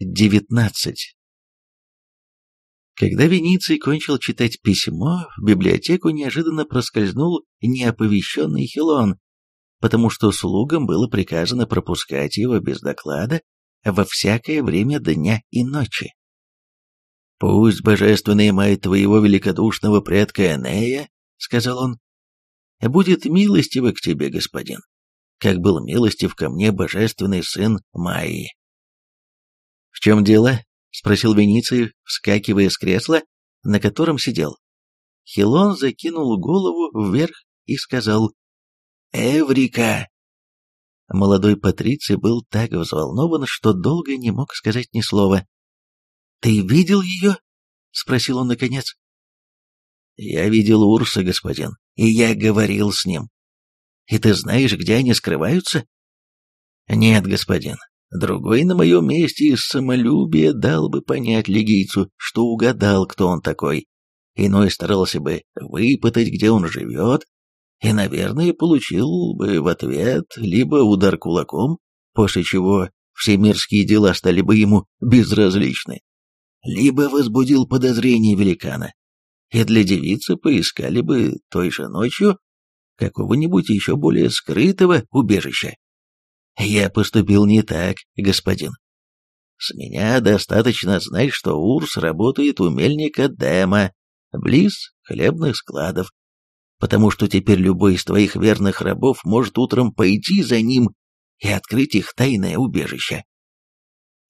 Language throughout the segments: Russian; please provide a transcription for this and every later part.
19. Когда Вениций кончил читать письмо, в библиотеку неожиданно проскользнул неоповещенный Хилон, потому что слугам было приказано пропускать его без доклада во всякое время дня и ночи. «Пусть божественная мать твоего великодушного предка Энея, — сказал он, — будет милостива к тебе, господин, как был милостив ко мне божественный сын Майи. «В чем дело?» — спросил Вениций, вскакивая с кресла, на котором сидел. Хилон закинул голову вверх и сказал «Эврика!». Молодой Патриций был так взволнован, что долго не мог сказать ни слова. «Ты видел ее?» — спросил он наконец. «Я видел Урса, господин, и я говорил с ним. И ты знаешь, где они скрываются?» «Нет, господин, Другой на моем месте из самолюбия дал бы понять легийцу, что угадал, кто он такой. Иной старался бы выпытать, где он живет, и, наверное, получил бы в ответ либо удар кулаком, после чего все мирские дела стали бы ему безразличны, либо возбудил подозрение великана, и для девицы поискали бы той же ночью какого-нибудь еще более скрытого убежища. Я поступил не так, господин. С меня достаточно знать, что Урс работает у мельника Дема, близ хлебных складов, потому что теперь любой из твоих верных рабов может утром пойти за ним и открыть их тайное убежище.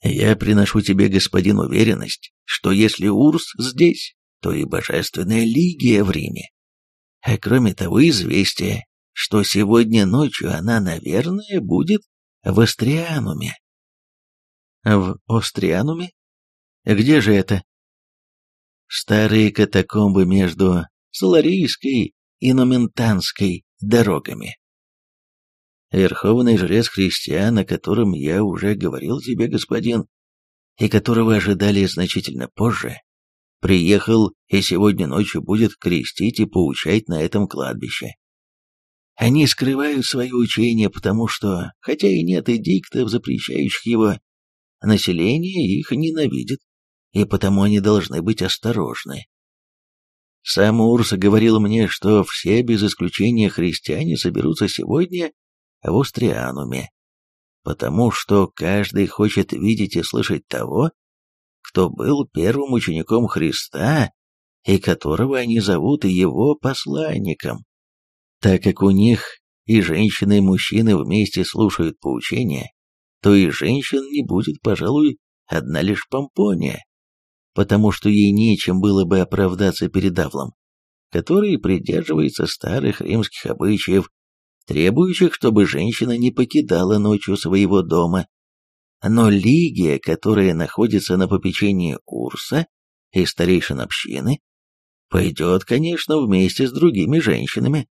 Я приношу тебе, господин, уверенность, что если Урс здесь, то и Божественная Лигия в Риме. А кроме того, известие, что сегодня ночью она, наверное, будет в Астриануме. В Остриануме? Где же это? Старые катакомбы между Соларийской и Номентанской дорогами. Верховный жрец христиан, о котором я уже говорил тебе, господин, и которого ожидали значительно позже, приехал и сегодня ночью будет крестить и поучать на этом кладбище. Они скрывают свое учение, потому что, хотя и нет эдиктов, запрещающих его, население их ненавидит, и потому они должны быть осторожны. Сам Урс говорил мне, что все без исключения христиане соберутся сегодня в Устриануме, потому что каждый хочет видеть и слышать того, кто был первым учеником Христа и которого они зовут его посланником. Так как у них и женщины, и мужчины вместе слушают поучения, то и женщин не будет, пожалуй, одна лишь помпония, потому что ей нечем было бы оправдаться перед Авлом, который придерживается старых римских обычаев, требующих, чтобы женщина не покидала ночью своего дома. Но Лигия, которая находится на попечении Урса и старейшин общины, пойдет, конечно, вместе с другими женщинами,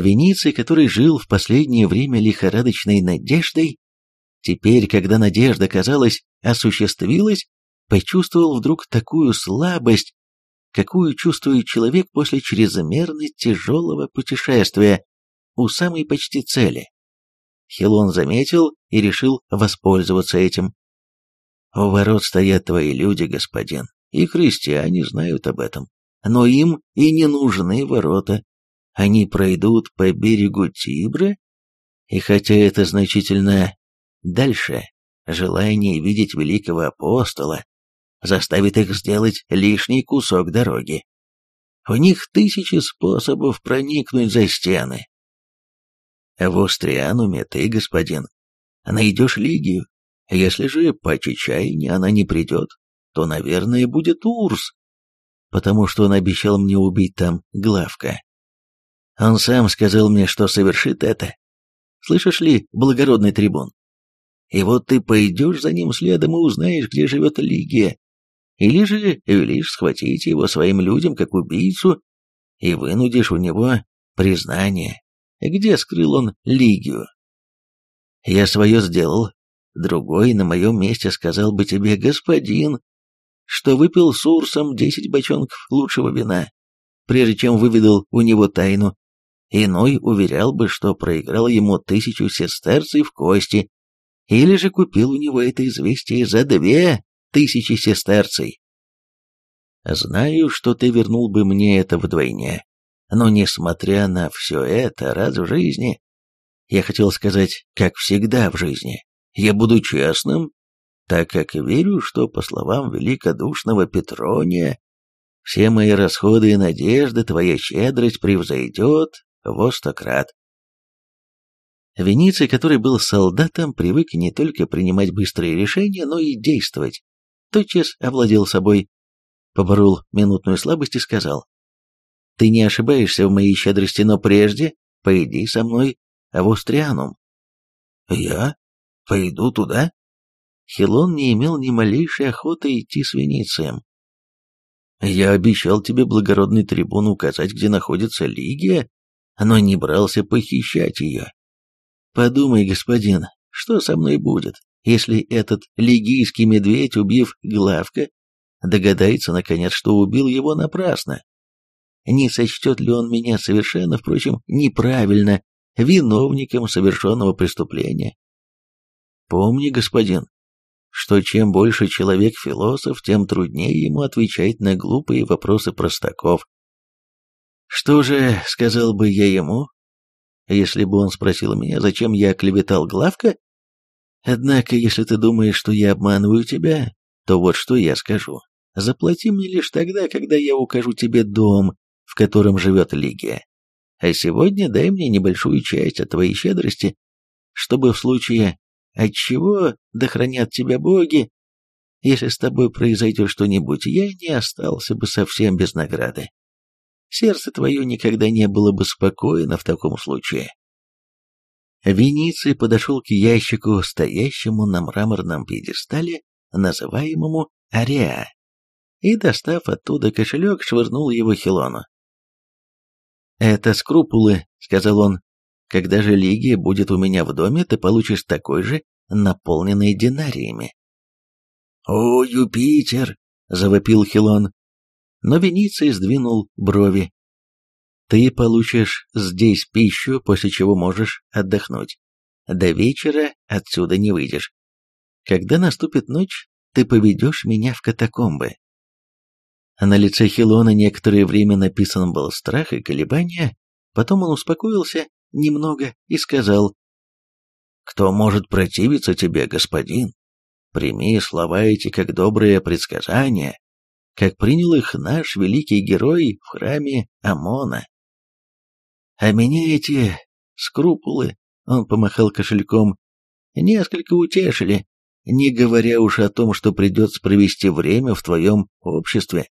Вениций, который жил в последнее время лихорадочной надеждой, теперь, когда надежда, казалось, осуществилась, почувствовал вдруг такую слабость, какую чувствует человек после чрезмерно тяжелого путешествия у самой почти цели. Хилон заметил и решил воспользоваться этим. «У ворот стоят твои люди, господин, и христиане знают об этом, но им и не нужны ворота, они пройдут по берегу Тибра, и хотя это значительно дальше, желание видеть великого апостола заставит их сделать лишний кусок дороги. У них тысячи способов проникнуть за стены. В Устриануме ты, господин, найдешь Лигию. Если же по чечайне она не придет, то, наверное, будет Урс, потому что он обещал мне убить там Главка. Он сам сказал мне, что совершит это. Слышишь ли, благородный трибун? И вот ты пойдешь за ним следом и узнаешь, где живет Лигия. Или же велишь схватить его своим людям как убийцу и вынудишь у него признание, где скрыл он Лигию. Я свое сделал. Другой на моем месте сказал бы тебе, господин, что выпил с Урсом десять бочонков лучшего вина, прежде чем выведал у него тайну, Иной уверял бы, что проиграл ему тысячу сестерций в кости, Или же купил у него это известие за две тысячи сестерций. Знаю, что ты вернул бы мне это вдвойне, но несмотря на все это, раз в жизни, я хотел сказать, как всегда в жизни, я буду честным, так как верю, что, по словам великодушного Петрония, все мои расходы и надежды твоя щедрость превзойдет во сто крат. Вениций, который был солдатом, привык не только принимать быстрые решения, но и действовать. Тотчас овладел собой, поборол минутную слабость и сказал, «Ты не ошибаешься в моей щедрости, но прежде пойди со мной в Устрианум». «Я? Пойду туда?» Хилон не имел ни малейшей охоты идти с Веницием. «Я обещал тебе, благородный трибун, указать, где находится Лигия, но не брался похищать ее. Подумай, господин, что со мной будет, если этот лигийский медведь, убив Главка, догадается, наконец, что убил его напрасно? Не сочтет ли он меня совершенно, впрочем, неправильно, виновником совершенного преступления? Помни, господин, что чем больше человек философ, тем труднее ему отвечать на глупые вопросы простаков. Что же, сказал бы я ему, если бы он спросил меня, зачем я клеветал Главка? Однако, если ты думаешь, что я обманываю тебя, то вот что я скажу. Заплати мне лишь тогда, когда я укажу тебе дом, в котором живет Лигия. А сегодня дай мне небольшую часть от твоей щедрости, чтобы в случае отчего да хранят тебя боги, если с тобой произойдет что-нибудь, я не остался бы совсем без награды. Сердце твое никогда не было бы спокойно в таком случае. Вениций подошел к ящику, стоящему на мраморном пьедестале, называемому Ариа, и, достав оттуда кошелек, швырнул его Хилону. «Это скрупулы», — сказал он. «Когда же Лигия будет у меня в доме, ты получишь такой же, наполненный динариями». «О, Юпитер!» — завопил Хилон но Вениций сдвинул брови. «Ты получишь здесь пищу, после чего можешь отдохнуть. До вечера отсюда не выйдешь. Когда наступит ночь, ты поведешь меня в катакомбы». На лице Хилона некоторое время написан был страх и колебания, потом он успокоился немного и сказал, «Кто может противиться тебе, господин? Прими слова эти как доброе предсказание, как принял их наш великий герой в храме Амона. А меня эти скрупулы, он помахал кошельком, несколько утешили, не говоря уж о том, что придется провести время в твоем обществе,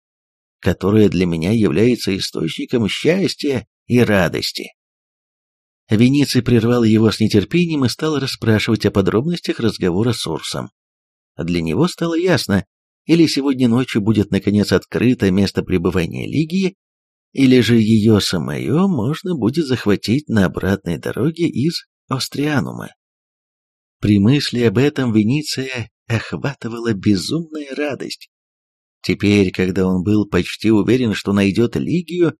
которое для меня является источником счастья и радости. Вениций прервал его с нетерпением и стал расспрашивать о подробностях разговора с Урсом. Для него стало ясно, или сегодня ночью будет наконец открыто место пребывания Лигии, или же ее самое можно будет захватить на обратной дороге из Острианума. При мысли об этом Вениция охватывала безумная радость. Теперь, когда он был почти уверен, что найдет Лигию,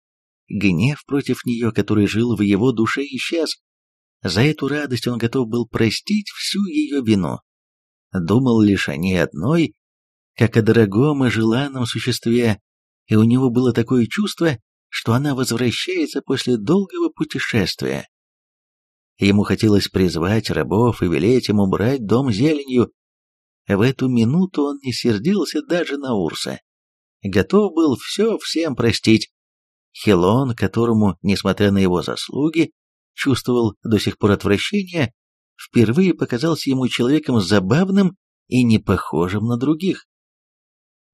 гнев против нее, который жил в его душе, исчез. За эту радость он готов был простить всю ее вину. Думал лишь о ней одной как о дорогом и желанном существе, и у него было такое чувство, что она возвращается после долгого путешествия. Ему хотелось призвать рабов и велеть им убрать дом зеленью. В эту минуту он не сердился даже на Урса. Готов был все всем простить. Хелон, которому, несмотря на его заслуги, чувствовал до сих пор отвращение, впервые показался ему человеком забавным и не похожим на других.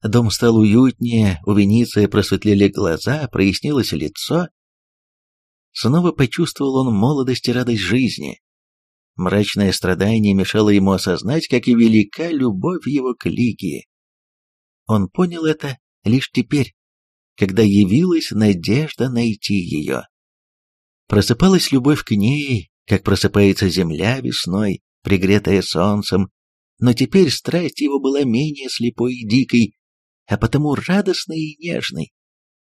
Дом стал уютнее, у Вениция просветлели глаза, прояснилось лицо. Снова почувствовал он молодость и радость жизни. Мрачное страдание мешало ему осознать, как и велика любовь его к Лигии. Он понял это лишь теперь, когда явилась надежда найти ее. Просыпалась любовь к ней, как просыпается земля весной, пригретая солнцем, но теперь страсть его была менее слепой и дикой, а потому радостный и нежный.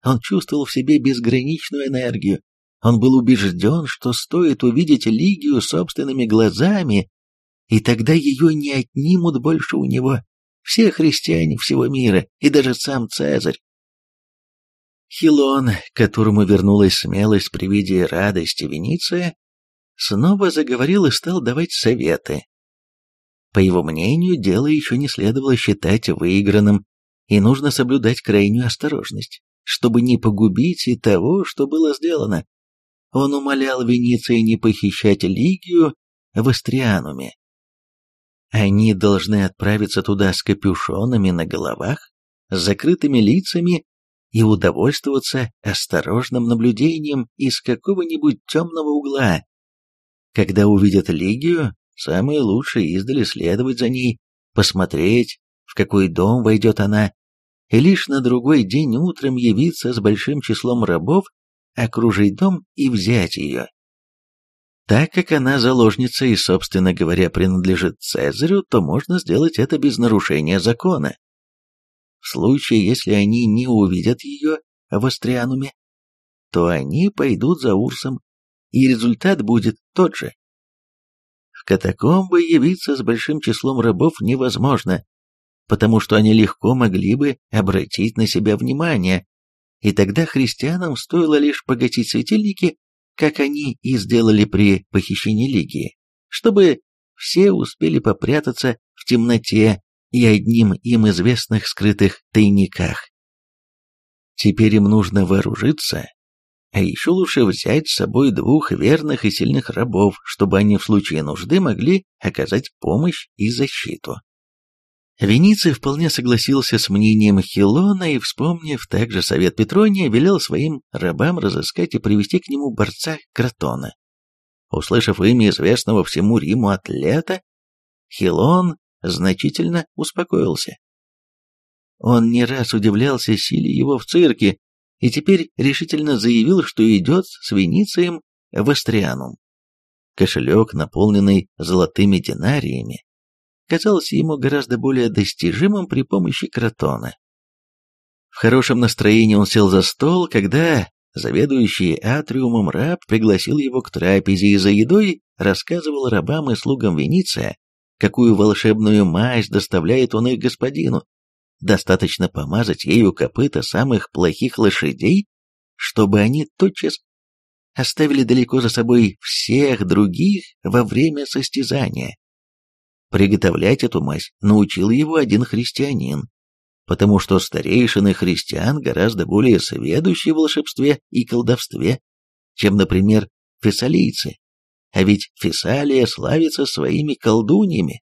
Он чувствовал в себе безграничную энергию. Он был убежден, что стоит увидеть Лигию собственными глазами, и тогда ее не отнимут больше у него все христиане всего мира и даже сам Цезарь. Хилон, которому вернулась смелость при виде радости Венеция, снова заговорил и стал давать советы. По его мнению, дело еще не следовало считать выигранным, и нужно соблюдать крайнюю осторожность, чтобы не погубить и того, что было сделано. Он умолял Венеции не похищать Лигию в Астриануме. Они должны отправиться туда с капюшонами на головах, с закрытыми лицами и удовольствоваться осторожным наблюдением из какого-нибудь темного угла. Когда увидят Лигию, самое лучшее издали следовать за ней, посмотреть, в какой дом войдет она, и лишь на другой день утром явиться с большим числом рабов окружить дом и взять ее. Так как она заложница и, собственно говоря, принадлежит Цезарю, то можно сделать это без нарушения закона. В случае, если они не увидят ее в Астриануме, то они пойдут за Урсом, и результат будет тот же. В катакомбы явиться с большим числом рабов невозможно, потому что они легко могли бы обратить на себя внимание, и тогда христианам стоило лишь погасить светильники, как они и сделали при похищении Лигии, чтобы все успели попрятаться в темноте и одним им известных скрытых тайниках. Теперь им нужно вооружиться, а еще лучше взять с собой двух верных и сильных рабов, чтобы они в случае нужды могли оказать помощь и защиту. Вениций вполне согласился с мнением Хилона и, вспомнив также совет Петрония, велел своим рабам разыскать и привести к нему борца Кротона. Услышав имя известного всему Риму атлета, Хилон значительно успокоился. Он не раз удивлялся силе его в цирке и теперь решительно заявил, что идет с Веницием в Астрианум. Кошелек, наполненный золотыми динариями, казался ему гораздо более достижимым при помощи кротона. В хорошем настроении он сел за стол, когда заведующий атриумом раб пригласил его к трапезе и за едой рассказывал рабам и слугам Венеция, какую волшебную мазь доставляет он их господину. Достаточно помазать ею копыта самых плохих лошадей, чтобы они тотчас оставили далеко за собой всех других во время состязания. Приготовлять эту мазь научил его один христианин, потому что старейшины христиан гораздо более сведущи в волшебстве и колдовстве, чем, например, фессалийцы, а ведь Фессалия славится своими колдуньями.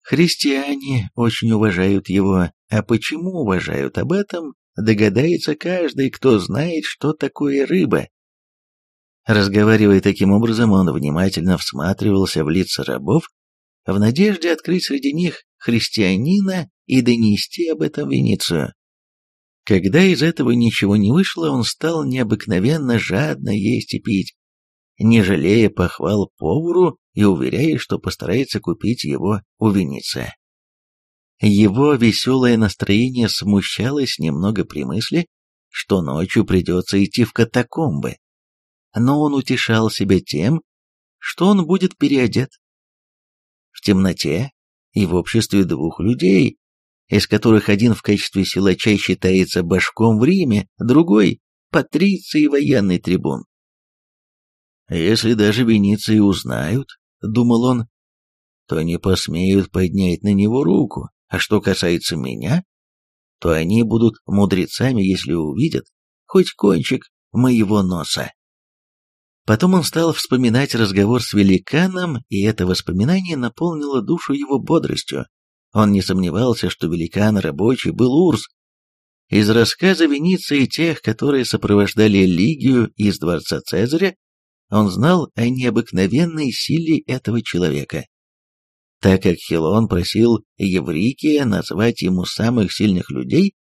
Христиане очень уважают его, а почему уважают об этом, догадается каждый, кто знает, что такое рыба. Разговаривая таким образом, он внимательно всматривался в лица рабов в надежде открыть среди них христианина и донести об этом Веницию. Когда из этого ничего не вышло, он стал необыкновенно жадно есть и пить, не жалея похвал повару и уверяя, что постарается купить его у Вениция. Его веселое настроение смущалось немного при мысли, что ночью придется идти в катакомбы. Но он утешал себя тем, что он будет переодет, в темноте и в обществе двух людей, из которых один в качестве силача считается башком в Риме, другой — патриций военный трибун. «Если даже Венеции узнают, — думал он, — то не посмеют поднять на него руку, а что касается меня, то они будут мудрецами, если увидят хоть кончик моего носа. Потом он стал вспоминать разговор с великаном, и это воспоминание наполнило душу его бодростью. Он не сомневался, что великан рабочий был Урс. Из рассказа Вениции тех, которые сопровождали Лигию из дворца Цезаря, он знал о необыкновенной силе этого человека. Так как Хилон просил Еврикия назвать ему самых сильных людей,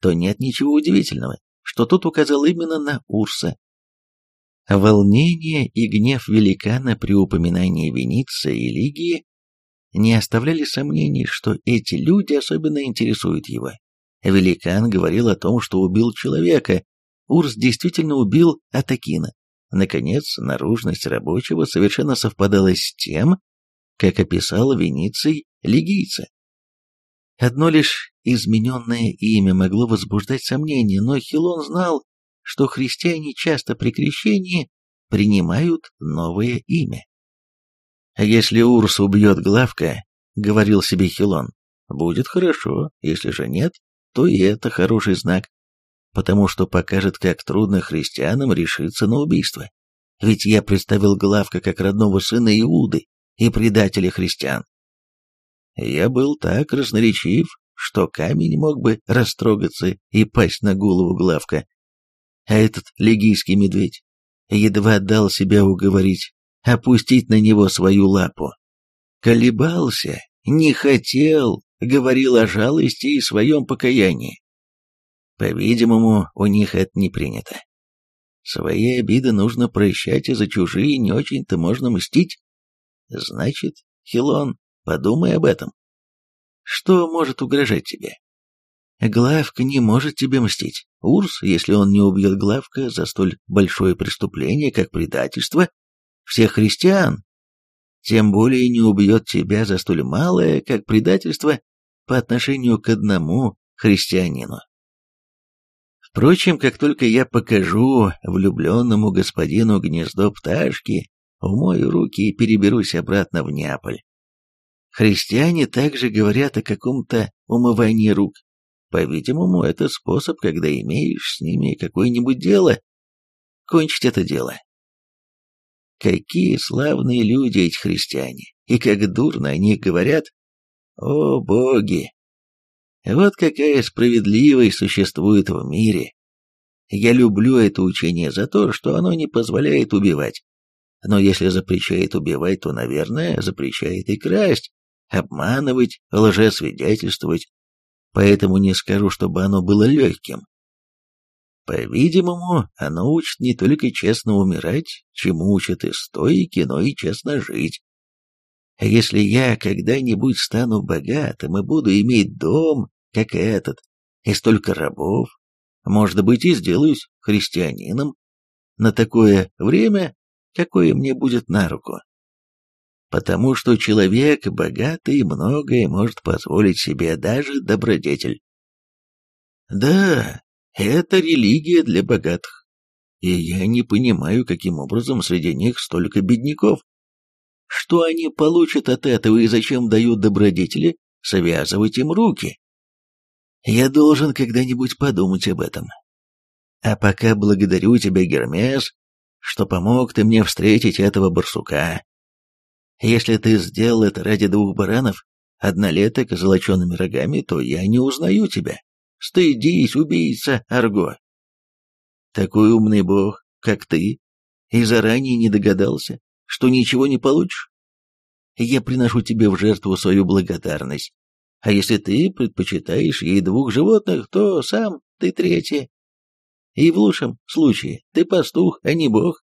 то нет ничего удивительного, что тот указал именно на Урса, Волнение и гнев великана при упоминании Вениция и Лигии не оставляли сомнений, что эти люди особенно интересуют его. Великан говорил о том, что убил человека, Урс действительно убил Атакина. Наконец, наружность рабочего совершенно совпадала с тем, как описал Вениций лигийца. Одно лишь измененное имя могло возбуждать сомнения, но Хилон знал, что христиане часто при крещении принимают новое имя. «А если Урс убьет Главка, — говорил себе Хилон, — будет хорошо, если же нет, то и это хороший знак, потому что покажет, как трудно христианам решиться на убийство. Ведь я представил Главка как родного сына Иуды и предателя христиан. Я был так разноречив, что камень мог бы растрогаться и пасть на голову Главка. А этот легийский медведь едва дал себя уговорить опустить на него свою лапу. Колебался, не хотел, говорил о жалости и своем покаянии. По-видимому, у них это не принято. Свои обиды нужно прощать, и за чужие не очень-то можно мстить. Значит, Хилон, подумай об этом. Что может угрожать тебе? Главка не может тебе мстить. Урс, если он не убьет Главка за столь большое преступление, как предательство, всех христиан, тем более не убьет тебя за столь малое, как предательство по отношению к одному христианину. Впрочем, как только я покажу влюбленному господину гнездо пташки, умою руки и переберусь обратно в Неаполь. Христиане также говорят о каком-то умывании рук. По-видимому, это способ, когда имеешь с ними какое-нибудь дело, кончить это дело. Какие славные люди эти христиане, и как дурно о них говорят. О, боги! Вот какая справедливость существует в мире. Я люблю это учение за то, что оно не позволяет убивать. Но если запрещает убивать, то, наверное, запрещает и красть, обманывать, лжесвидетельствовать. Поэтому не скажу, чтобы оно было легким. По-видимому, оно учит не только честно умирать, чему учат и стойки, но и честно жить. А если я когда-нибудь стану богатым и буду иметь дом, как этот, и столько рабов, может быть, и сделаюсь христианином на такое время, какое мне будет на руку. Потому что человек богатый многое может позволить себе даже добродетель. Да, это религия для богатых. И я не понимаю, каким образом среди них столько бедняков. Что они получат от этого и зачем дают добродетели связывать им руки? Я должен когда-нибудь подумать об этом. А пока благодарю тебя, Гермес, что помог ты мне встретить этого барсука. Если ты сделал это ради двух баранов, однолеток с золочеными рогами, то я не узнаю тебя. Стыдись, убийца, Арго. Такой умный бог, как ты, и заранее не догадался, что ничего не получишь. Я приношу тебе в жертву свою благодарность. А если ты предпочитаешь ей двух животных, то сам ты третье. И в лучшем случае ты пастух, а не бог.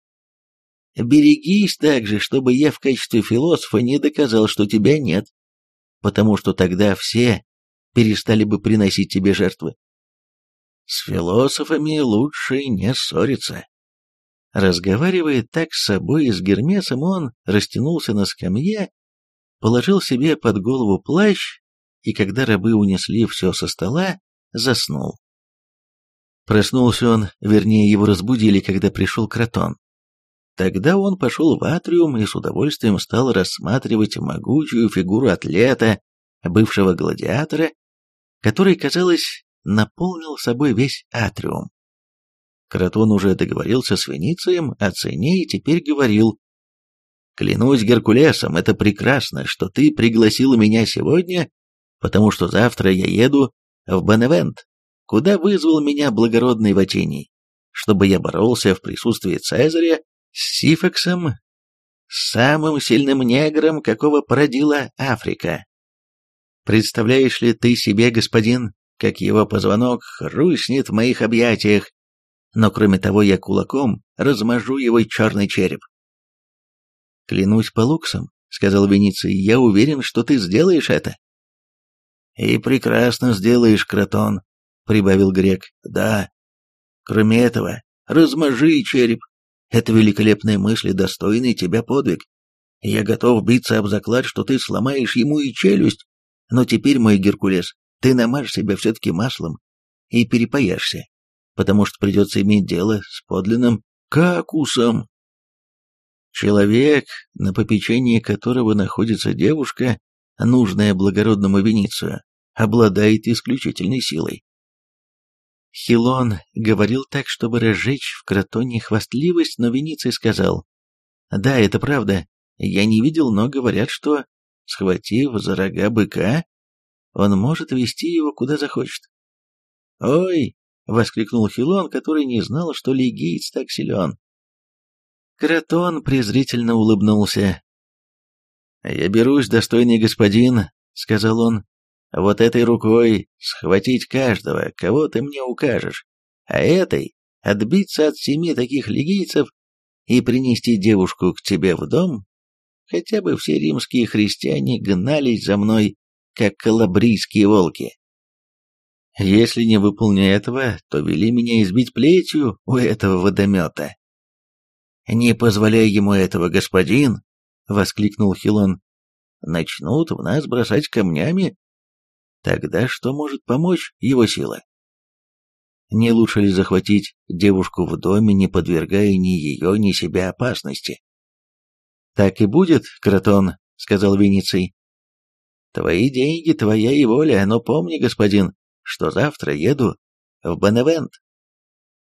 Берегись также, чтобы я в качестве философа не доказал, что тебя нет, потому что тогда все перестали бы приносить тебе жертвы. С философами лучше не ссориться. Разговаривая так с собой и с Гермесом, он растянулся на скамье, положил себе под голову плащ, и когда рабы унесли все со стола, заснул. Проснулся он, вернее, его разбудили, когда пришел Кротон. Тогда он пошел в атриум и с удовольствием стал рассматривать могучую фигуру атлета, бывшего гладиатора, который, казалось, наполнил собой весь атриум. Кротон уже договорился с Веницием о цене и теперь говорил, «Клянусь Геркулесом, это прекрасно, что ты пригласил меня сегодня, потому что завтра я еду в Беневент, куда вызвал меня благородный Ватиний, чтобы я боролся в присутствии Цезаря с Сифексом, самым сильным негром, какого породила Африка. Представляешь ли ты себе, господин, как его позвонок хрустнет в моих объятиях, но кроме того я кулаком размажу его черный череп. «Клянусь по луксам», — сказал Вениций, — «я уверен, что ты сделаешь это». «И прекрасно сделаешь, Кротон», — прибавил Грек. «Да. Кроме этого, размажи череп. Это великолепная мысль и достойный тебя подвиг. Я готов биться об заклад, что ты сломаешь ему и челюсть. Но теперь, мой Геркулес, ты намажь себя все-таки маслом и перепояшься, потому что придется иметь дело с подлинным какусом. Человек, на попечении которого находится девушка, нужная благородному Веницию, обладает исключительной силой. Хилон говорил так, чтобы разжечь в Кротоне хвастливость, но Вениций сказал, «Да, это правда. Я не видел, но говорят, что, схватив за рога быка, он может вести его куда захочет». «Ой!» — воскликнул Хилон, который не знал, что легиец так силен. Кротон презрительно улыбнулся. «Я берусь, достойный господин», — сказал он, — «вот этой рукой схватить каждого, кого ты мне укажешь, а этой отбиться от семи таких легийцев и принести девушку к тебе в дом, хотя бы все римские христиане гнались за мной, как калабрийские волки. Если не выполняю этого, то вели меня избить плетью у этого водомета. «Не позволяй ему этого, господин!» — воскликнул Хилон. «Начнут в нас бросать камнями. Тогда что может помочь его сила?» Не лучше ли захватить девушку в доме, не подвергая ни ее, ни себя опасности? «Так и будет, Кротон», — сказал Вениций. «Твои деньги, твоя и воля, но помни, господин, что завтра еду в Беневент».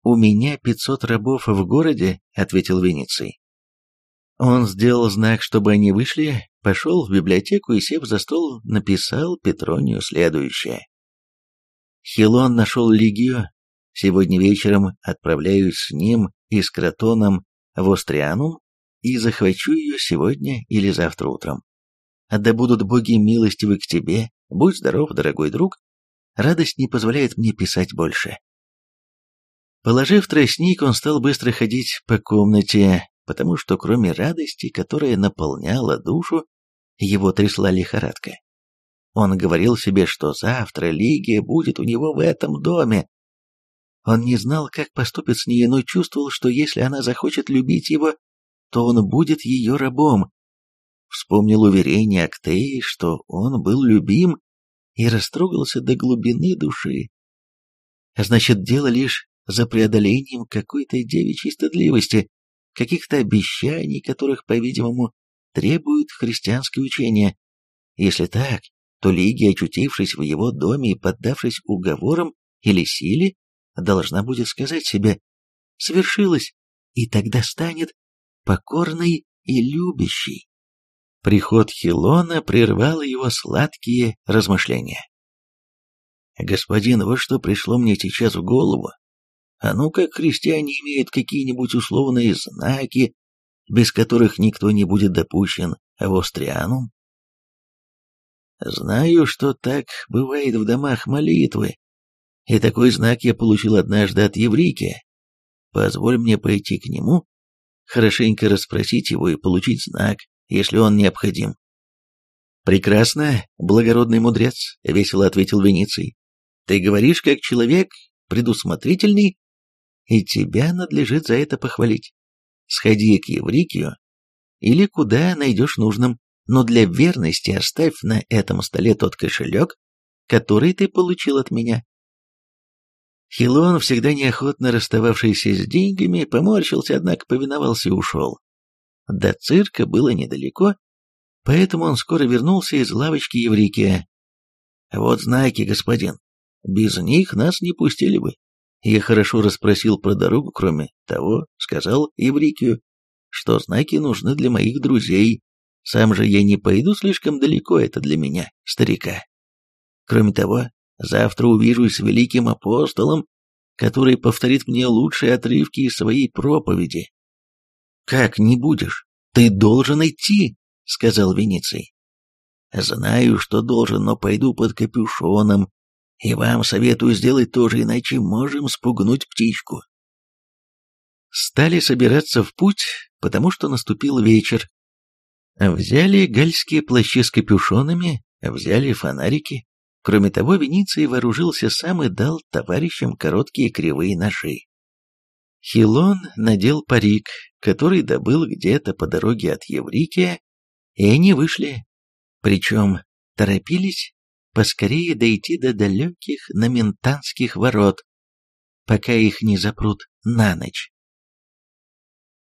«У меня пятьсот рабов в городе», — ответил Вениций. Он сделал знак, чтобы они вышли, пошел в библиотеку и, сев за стол, написал Петронию следующее. Хилон нашел Лигию. Сегодня вечером отправляюсь с ним и с Кротоном в Острианум и захвачу ее сегодня или завтра утром. Да будут боги милостивы к тебе, будь здоров, дорогой друг. Радость не позволяет мне писать больше. Положив тростник, он стал быстро ходить по комнате, потому что кроме радости, которая наполняла душу, его трясла лихорадка. Он говорил себе, что завтра Лигия будет у него в этом доме. Он не знал, как поступит с ней, но чувствовал, что если она захочет любить его, то он будет ее рабом. Вспомнил уверение Актеи, что он был любим, и растрогался до глубины души. Значит, дело лишь за преодолением какой-то девичьей стыдливости, каких-то обещаний, которых, по-видимому, требует христианское учение. Если так, то Лиги, очутившись в его доме и поддавшись уговорам или силе, должна будет сказать себе «свершилось», и тогда станет покорной и любящей. Приход Хилона прервал его сладкие размышления. «Господин, вот что пришло мне сейчас в голову. А ну как христиане имеют какие-нибудь условные знаки, без которых никто не будет допущен в Острианум? Знаю, что так бывает в домах молитвы, и такой знак я получил однажды от Еврики. Позволь мне пойти к нему, хорошенько расспросить его и получить знак, если он необходим. «Прекрасно, благородный мудрец», — весело ответил Вениций. «Ты говоришь как человек предусмотрительный и тебя надлежит за это похвалить. Сходи к Еврикию или куда найдешь нужным, но для верности оставь на этом столе тот кошелек, который ты получил от меня. Хилон, всегда неохотно расстававшийся с деньгами, поморщился, однако повиновался и ушел. До цирка было недалеко, поэтому он скоро вернулся из лавочки Еврикия. «Вот знаки, господин. Без них нас не пустили бы. Я хорошо расспросил про дорогу, кроме того, сказал Еврикию, что знаки нужны для моих друзей. Сам же я не пойду слишком далеко, это для меня, старика. Кроме того, завтра увижусь с великим апостолом, который повторит мне лучшие отрывки из своей проповеди. «Как не будешь? Ты должен идти», — сказал Вениций. «Знаю, что должен, но пойду под капюшоном и вам советую сделать то же, иначе можем спугнуть птичку. Стали собираться в путь, потому что наступил вечер. Взяли гальские плащи с капюшонами, взяли фонарики. Кроме того, Вениций вооружился сам и дал товарищам короткие кривые ножи. Хилон надел парик, который добыл где-то по дороге от Еврикия, И они вышли, причем торопились поскорее дойти до далеких наментанских ворот, пока их не запрут на ночь.